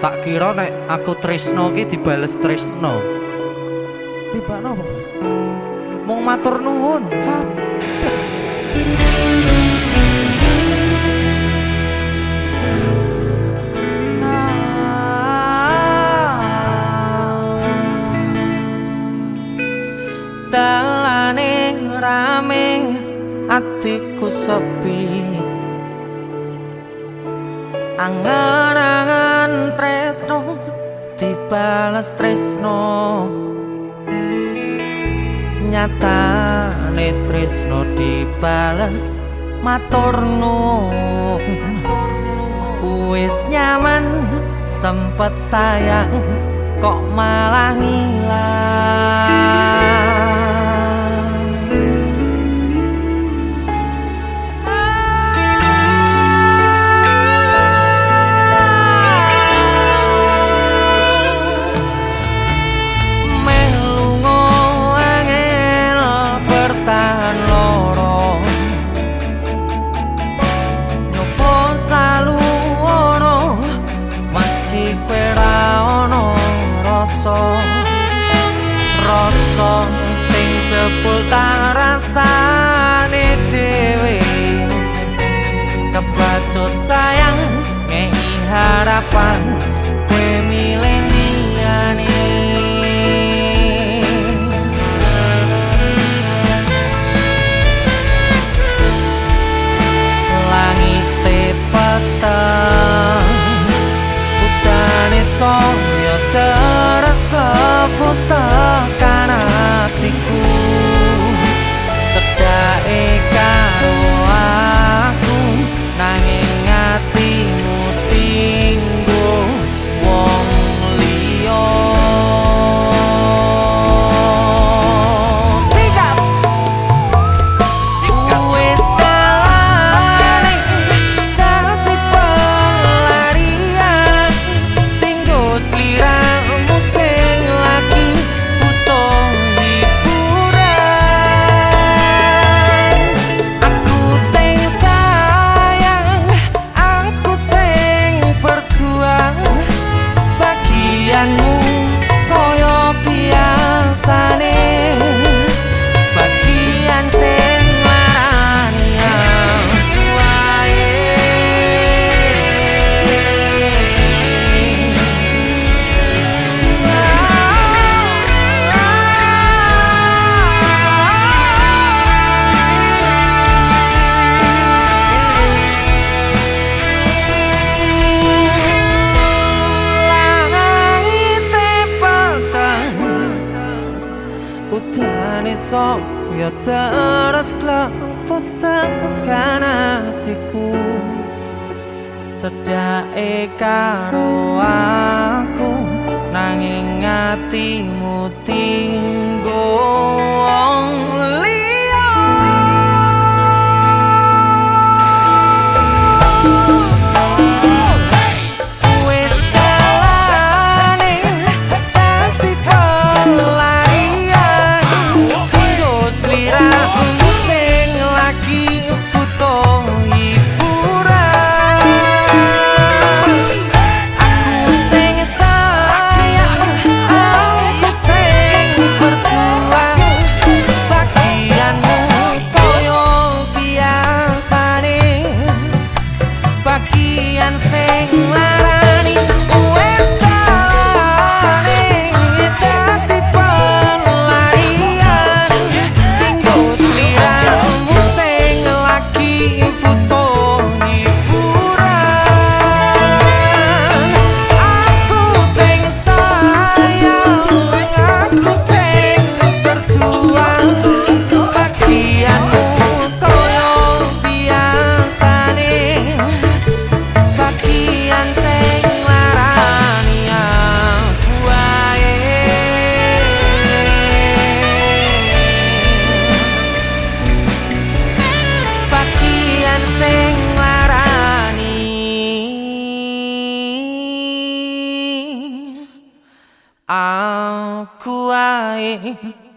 Tak kira nek aku tresno ki dibales tresno. Tiba nopo, Bos? Mung matur nuwun. Dalane rame atiku sepi Angan-angan tresno dibalas tresno. Nyata tresno dibalas maturnu Wis nyaman sempet sayang kok malah ngilang jebul tak rasane dhewe. Kebacut sayang ngei harapan kue Sok ya terus klepus tekan hatiku Cedake karo aku Nanging hatimu tinggo something like あんくわい